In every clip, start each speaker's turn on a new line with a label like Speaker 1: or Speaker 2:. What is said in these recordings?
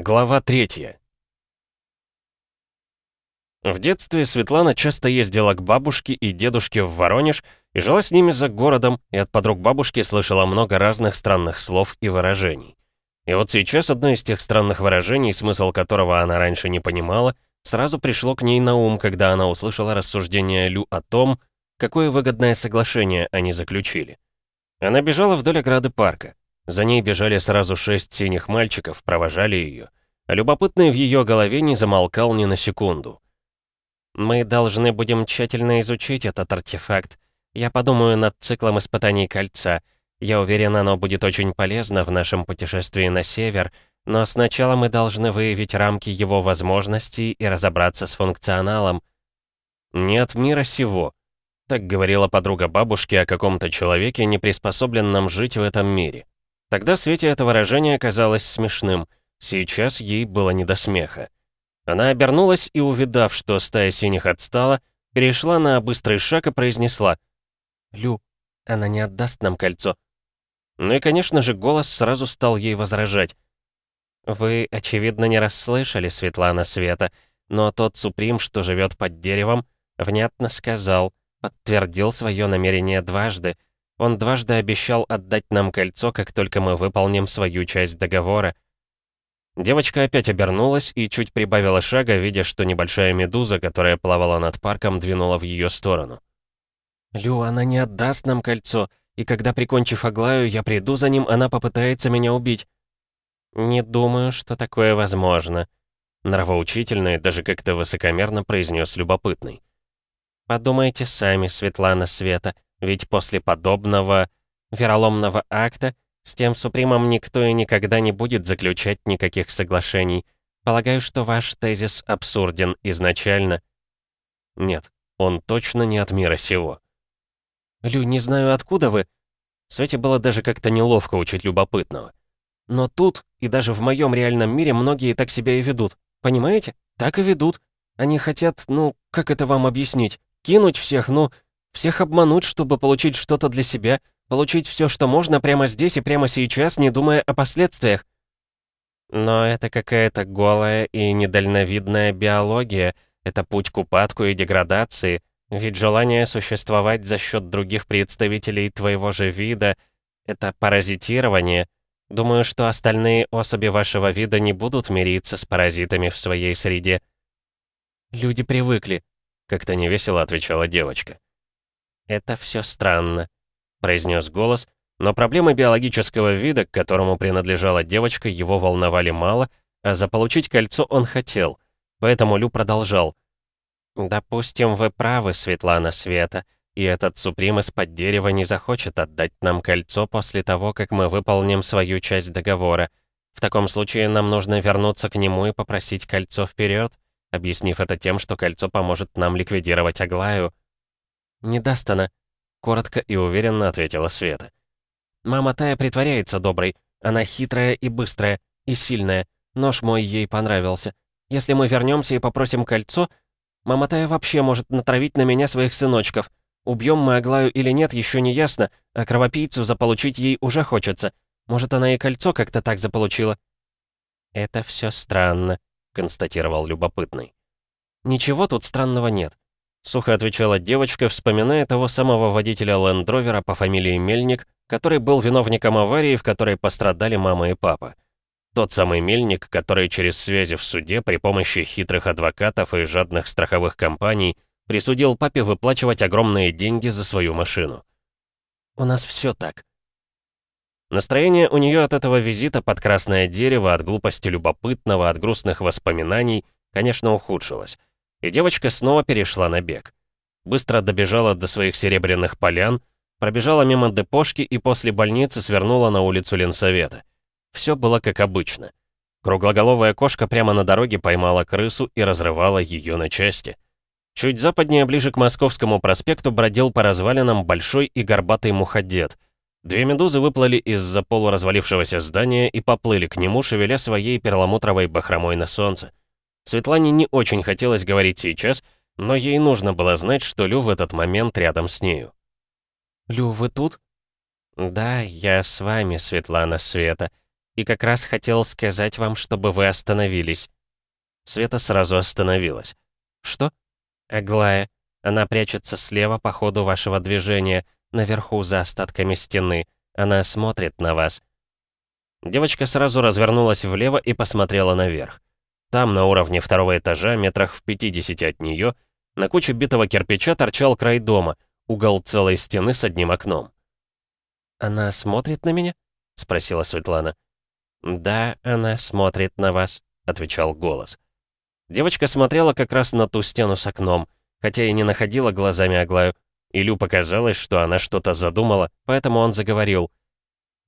Speaker 1: Глава третья. В детстве Светлана часто ездила к бабушке и дедушке в Воронеж и жила с ними за городом, и от подруг бабушки слышала много разных странных слов и выражений. И вот сейчас одно из тех странных выражений, смысл которого она раньше не понимала, сразу пришло к ней на ум, когда она услышала рассуждение Лю о том, какое выгодное соглашение они заключили. Она бежала вдоль ограды парка. За ней бежали сразу шесть синих мальчиков, провожали ее. А любопытный в ее голове не замолкал ни на секунду. «Мы должны будем тщательно изучить этот артефакт. Я подумаю над циклом испытаний кольца. Я уверен, оно будет очень полезно в нашем путешествии на север, но сначала мы должны выявить рамки его возможностей и разобраться с функционалом. Нет мира сего», — так говорила подруга бабушки о каком-то человеке, не приспособленном жить в этом мире. Тогда Свете это выражение казалось смешным. Сейчас ей было не до смеха. Она обернулась и, увидав, что стая синих отстала, перешла на быстрый шаг и произнесла «Лю, она не отдаст нам кольцо». Ну и, конечно же, голос сразу стал ей возражать. «Вы, очевидно, не расслышали, Светлана Света, но тот Суприм, что живет под деревом, внятно сказал, подтвердил свое намерение дважды — он дважды обещал отдать нам кольцо, как только мы выполним свою часть договора. Девочка опять обернулась и чуть прибавила шага, видя, что небольшая медуза, которая плавала над парком, двинула в ее сторону. «Лю, она не отдаст нам кольцо, и когда, прикончив Аглаю, я приду за ним, она попытается меня убить». «Не думаю, что такое возможно», — нравоучительно и даже как-то высокомерно произнес любопытный. «Подумайте сами, Светлана Света, — ведь после подобного вероломного акта с тем Супримом никто и никогда не будет заключать никаких соглашений. Полагаю, что ваш тезис абсурден изначально. Нет, он точно не от мира сего. Лю, не знаю, откуда вы. Свете было даже как-то неловко учить любопытного. Но тут, и даже в моем реальном мире, многие так себя и ведут. Понимаете? Так и ведут. Они хотят, ну, как это вам объяснить? Кинуть всех, ну, всех обмануть, чтобы получить что-то для себя, получить все, что можно прямо здесь и прямо сейчас, не думая о последствиях. Но это какая-то голая и недальновидная биология, это путь к упадку и деградации, ведь желание существовать за счет других представителей твоего же вида — это паразитирование. Думаю, что остальные особи вашего вида не будут мириться с паразитами в своей среде. «Люди привыкли», — как-то невесело отвечала девочка. «Это все странно», — произнес голос, но проблемы биологического вида, к которому принадлежала девочка, его волновали мало, а заполучить кольцо он хотел. Поэтому Лю продолжал. «Допустим, вы правы, Светлана Света, и этот Суприм из-под дерева не захочет отдать нам кольцо после того, как мы выполним свою часть договора. В таком случае нам нужно вернуться к нему и попросить кольцо вперед, объяснив это тем, что кольцо поможет нам ликвидировать Аглаю». «Не даст она», — коротко и уверенно ответила Света. «Мама Тая притворяется доброй. Она хитрая и быстрая, и сильная. Нож мой ей понравился. Если мы вернемся и попросим кольцо, мама Тая вообще может натравить на меня своих сыночков. Убьем мы Аглаю или нет, еще не ясно, а кровопийцу заполучить ей уже хочется. Может, она и кольцо как-то так заполучила». «Это все странно», — констатировал любопытный. «Ничего тут странного нет. Сухо отвечала девочка, вспоминая того самого водителя лендровера по фамилии Мельник, который был виновником аварии, в которой пострадали мама и папа. Тот самый Мельник, который через связи в суде при помощи хитрых адвокатов и жадных страховых компаний присудил папе выплачивать огромные деньги за свою машину. «У нас все так». Настроение у нее от этого визита под красное дерево, от глупости любопытного, от грустных воспоминаний, конечно, ухудшилось и девочка снова перешла на бег. Быстро добежала до своих серебряных полян, пробежала мимо депошки и после больницы свернула на улицу Ленсовета. Все было как обычно. Круглоголовая кошка прямо на дороге поймала крысу и разрывала ее на части. Чуть западнее, ближе к Московскому проспекту, бродил по развалинам большой и горбатый муходед. Две медузы выплыли из-за полуразвалившегося здания и поплыли к нему, шевеля своей перламутровой бахромой на солнце. Светлане не очень хотелось говорить сейчас, но ей нужно было знать, что Лю в этот момент рядом с нею. «Лю, вы тут?» «Да, я с вами, Светлана Света. И как раз хотел сказать вам, чтобы вы остановились». Света сразу остановилась. «Что?» «Аглая. Она прячется слева по ходу вашего движения, наверху за остатками стены. Она смотрит на вас». Девочка сразу развернулась влево и посмотрела наверх. Там, на уровне второго этажа, метрах в 50 от нее, на куче битого кирпича торчал край дома, угол целой стены с одним окном. «Она смотрит на меня?» — спросила Светлана. «Да, она смотрит на вас», — отвечал голос. Девочка смотрела как раз на ту стену с окном, хотя и не находила глазами Аглаю. Илю показалось, что она что-то задумала, поэтому он заговорил.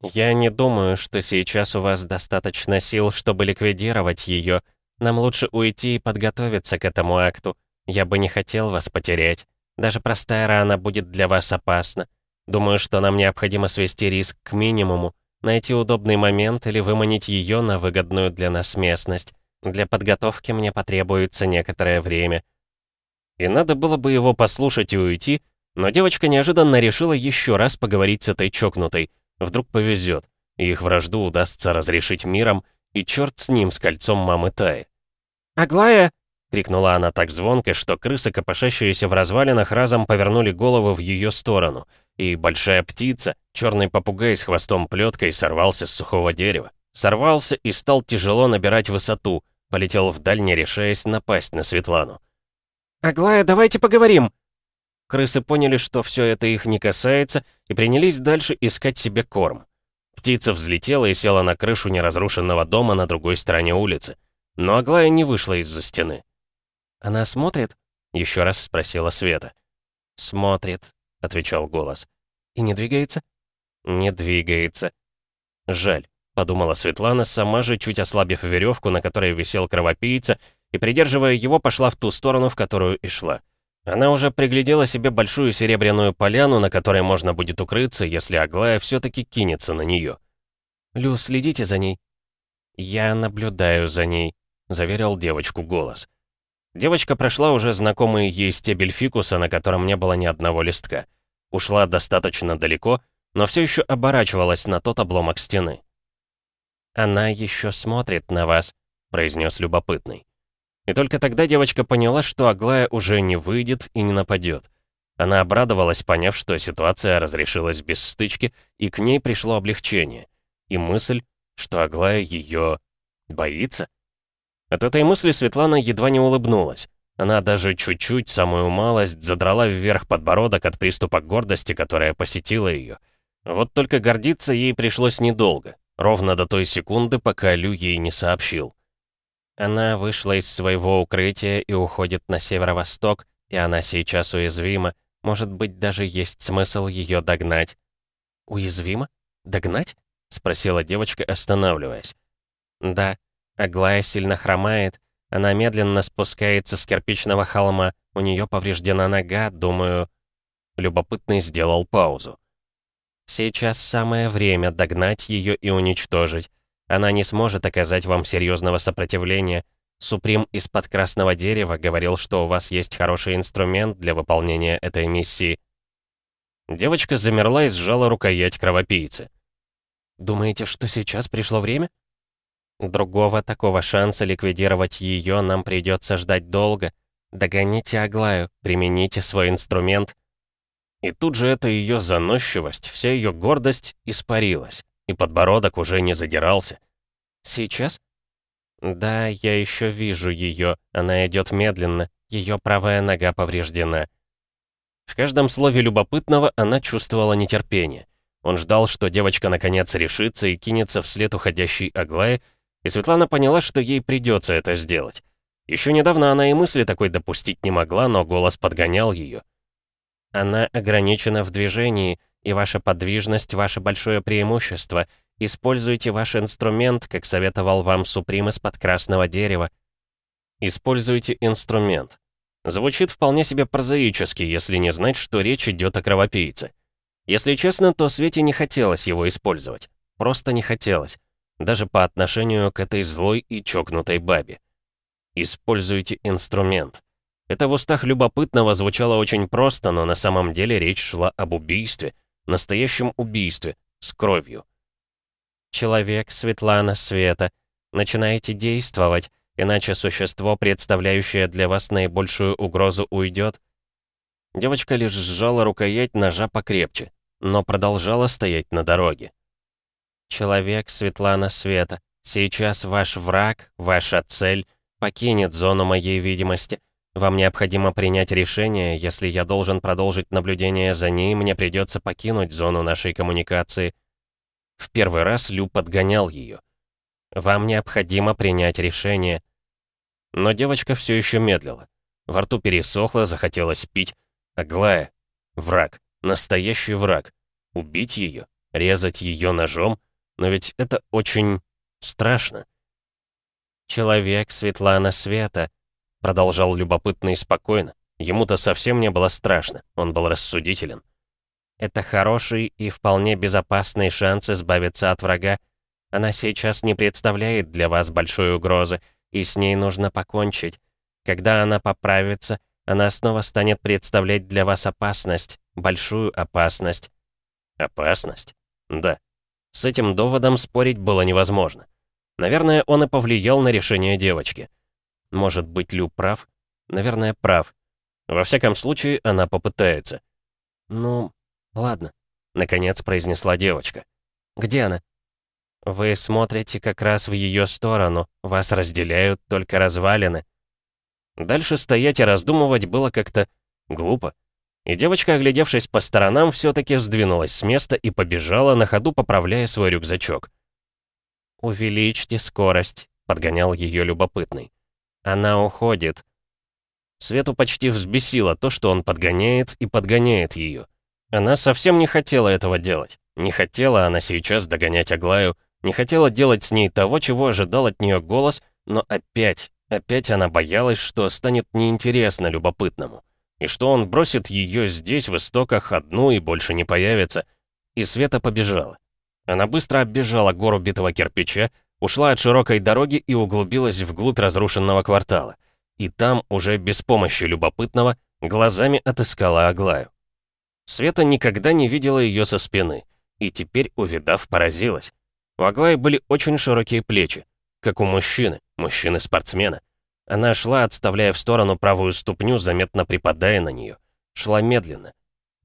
Speaker 1: «Я не думаю, что сейчас у вас достаточно сил, чтобы ликвидировать ее. Нам лучше уйти и подготовиться к этому акту. Я бы не хотел вас потерять. Даже простая рана будет для вас опасна. Думаю, что нам необходимо свести риск к минимуму, найти удобный момент или выманить ее на выгодную для нас местность. Для подготовки мне потребуется некоторое время». И надо было бы его послушать и уйти, но девочка неожиданно решила еще раз поговорить с этой чокнутой. Вдруг повезет, и их вражду удастся разрешить миром, и черт с ним, с кольцом мамы Таи. «Аглая!» — крикнула она так звонко, что крысы, копошащиеся в развалинах, разом повернули голову в ее сторону, и большая птица, черный попугай с хвостом плеткой, сорвался с сухого дерева. Сорвался и стал тяжело набирать высоту, полетел вдаль, не решаясь напасть на Светлану. «Аглая, давайте поговорим!» Крысы поняли, что все это их не касается, и принялись дальше искать себе корм. Птица взлетела и села на крышу неразрушенного дома на другой стороне улицы. Но Аглая не вышла из-за стены. «Она смотрит?» — еще раз спросила Света. «Смотрит», — отвечал голос. «И не двигается?» «Не двигается». «Жаль», — подумала Светлана, сама же чуть ослабив веревку, на которой висел кровопийца, и, придерживая его, пошла в ту сторону, в которую и шла. Она уже приглядела себе большую серебряную поляну, на которой можно будет укрыться, если Аглая все-таки кинется на нее. «Лю, следите за ней». «Я наблюдаю за ней», заверил девочку голос. Девочка прошла уже знакомый ей стебель фикуса, на котором не было ни одного листка. Ушла достаточно далеко, но все еще оборачивалась на тот обломок стены. «Она еще смотрит на вас», — произнес любопытный. И только тогда девочка поняла, что Аглая уже не выйдет и не нападет. Она обрадовалась, поняв, что ситуация разрешилась без стычки, и к ней пришло облегчение. И мысль, что Аглая ее боится. От этой мысли Светлана едва не улыбнулась. Она даже чуть-чуть, самую малость, задрала вверх подбородок от приступа гордости, которая посетила ее. Вот только гордиться ей пришлось недолго, ровно до той секунды, пока Лю ей не сообщил. Она вышла из своего укрытия и уходит на северо-восток, и она сейчас уязвима. Может быть, даже есть смысл ее догнать. «Уязвима? Догнать?» — спросила девочка, останавливаясь. «Да, Аглая сильно хромает. Она медленно спускается с кирпичного холма. У нее повреждена нога, думаю...» Любопытный сделал паузу. «Сейчас самое время догнать ее и уничтожить. Она не сможет оказать вам серьезного сопротивления. Суприм из-под красного дерева говорил, что у вас есть хороший инструмент для выполнения этой миссии». Девочка замерла и сжала рукоять кровопийцы. «Думаете, что сейчас пришло время?» Другого такого шанса ликвидировать ее нам придется ждать долго. Догоните Аглаю, примените свой инструмент. И тут же эта ее заносчивость, вся ее гордость испарилась, и подбородок уже не задирался. Сейчас? Да, я еще вижу ее. Она идет медленно, ее правая нога повреждена. В каждом слове любопытного она чувствовала нетерпение. Он ждал, что девочка наконец решится и кинется вслед уходящей Аглае, и Светлана поняла, что ей придется это сделать. Еще недавно она и мысли такой допустить не могла, но голос подгонял ее. Она ограничена в движении, и ваша подвижность — ваше большое преимущество. Используйте ваш инструмент, как советовал вам Суприм из-под красного дерева. Используйте инструмент. Звучит вполне себе прозаически, если не знать, что речь идет о кровопийце. Если честно, то Свете не хотелось его использовать. Просто не хотелось даже по отношению к этой злой и чокнутой бабе. Используйте инструмент. Это в устах любопытного звучало очень просто, но на самом деле речь шла об убийстве, настоящем убийстве, с кровью. «Человек, Светлана, Света, начинайте действовать, иначе существо, представляющее для вас наибольшую угрозу, уйдет». Девочка лишь сжала рукоять ножа покрепче, но продолжала стоять на дороге. «Человек, Светлана, Света, сейчас ваш враг, ваша цель, покинет зону моей видимости. Вам необходимо принять решение, если я должен продолжить наблюдение за ней, мне придется покинуть зону нашей коммуникации». В первый раз Лю подгонял ее. «Вам необходимо принять решение». Но девочка все еще медлила. Во рту пересохло, захотелось пить. Аглая. Враг. Настоящий враг. Убить ее? Резать ее ножом? Но ведь это очень страшно. «Человек Светлана Света», — продолжал любопытно и спокойно. Ему-то совсем не было страшно, он был рассудителен. «Это хороший и вполне безопасный шанс избавиться от врага. Она сейчас не представляет для вас большой угрозы, и с ней нужно покончить. Когда она поправится, она снова станет представлять для вас опасность, большую опасность». «Опасность? Да». С этим доводом спорить было невозможно. Наверное, он и повлиял на решение девочки. Может быть, Лю прав? Наверное, прав. Во всяком случае, она попытается. «Ну, ладно», — наконец произнесла девочка. «Где она?» «Вы смотрите как раз в ее сторону. Вас разделяют только развалины». Дальше стоять и раздумывать было как-то глупо. И девочка, оглядевшись по сторонам, все-таки сдвинулась с места и побежала, на ходу поправляя свой рюкзачок. «Увеличьте скорость», — подгонял ее любопытный. «Она уходит». Свету почти взбесило то, что он подгоняет и подгоняет ее. Она совсем не хотела этого делать. Не хотела она сейчас догонять Аглаю, не хотела делать с ней того, чего ожидал от нее голос, но опять, опять она боялась, что станет неинтересно любопытному, и что он бросит ее здесь, в истоках, одну и больше не появится. И Света побежала. Она быстро оббежала гору битого кирпича, ушла от широкой дороги и углубилась вглубь разрушенного квартала. И там, уже без помощи любопытного, глазами отыскала Аглаю. Света никогда не видела ее со спины, и теперь, увидав, поразилась. У Аглаи были очень широкие плечи, как у мужчины, мужчины-спортсмена. Она шла, отставляя в сторону правую ступню, заметно припадая на нее. Шла медленно.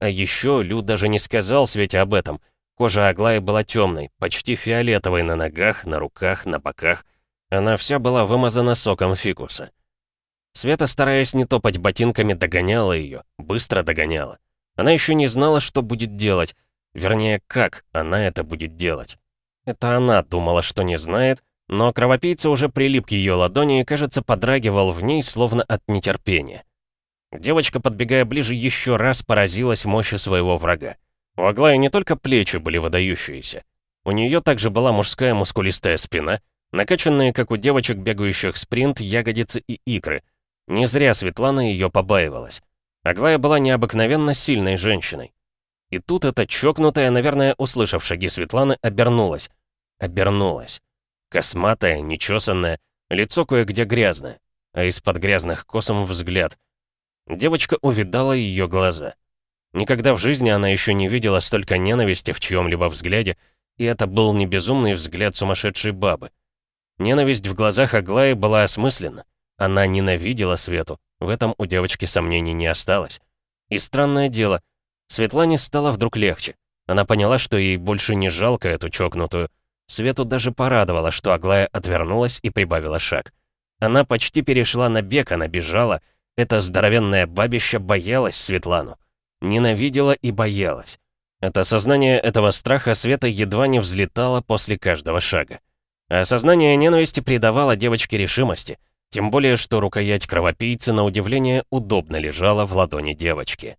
Speaker 1: А еще Лю даже не сказал Свете об этом — Кожа Аглаи была темной, почти фиолетовой на ногах, на руках, на боках. Она вся была вымазана соком фикуса. Света, стараясь не топать ботинками, догоняла ее, быстро догоняла. Она еще не знала, что будет делать. Вернее, как она это будет делать. Это она думала, что не знает, но кровопийца уже прилип к ее ладони и, кажется, подрагивал в ней, словно от нетерпения. Девочка, подбегая ближе, еще раз поразилась мощи своего врага. У Аглаи не только плечи были выдающиеся. У нее также была мужская мускулистая спина, накачанные, как у девочек, бегающих спринт, ягодицы и икры. Не зря Светлана ее побаивалась. Аглая была необыкновенно сильной женщиной. И тут эта чокнутая, наверное, услышав шаги Светланы, обернулась. Обернулась. Косматая, нечесанная, лицо кое-где грязное, а из-под грязных косом взгляд. Девочка увидала ее глаза. Никогда в жизни она еще не видела столько ненависти в чьем-либо взгляде, и это был не безумный взгляд сумасшедшей бабы. Ненависть в глазах Аглаи была осмысленна. Она ненавидела Свету, в этом у девочки сомнений не осталось. И странное дело, Светлане стало вдруг легче. Она поняла, что ей больше не жалко эту чокнутую. Свету даже порадовало, что Аглая отвернулась и прибавила шаг. Она почти перешла на бег, она бежала. Эта здоровенная бабища боялась Светлану. Ненавидела и боялась. От осознания этого страха Света едва не взлетала после каждого шага. А осознание ненависти придавало девочке решимости, тем более, что рукоять кровопийцы, на удивление, удобно лежала в ладони девочки.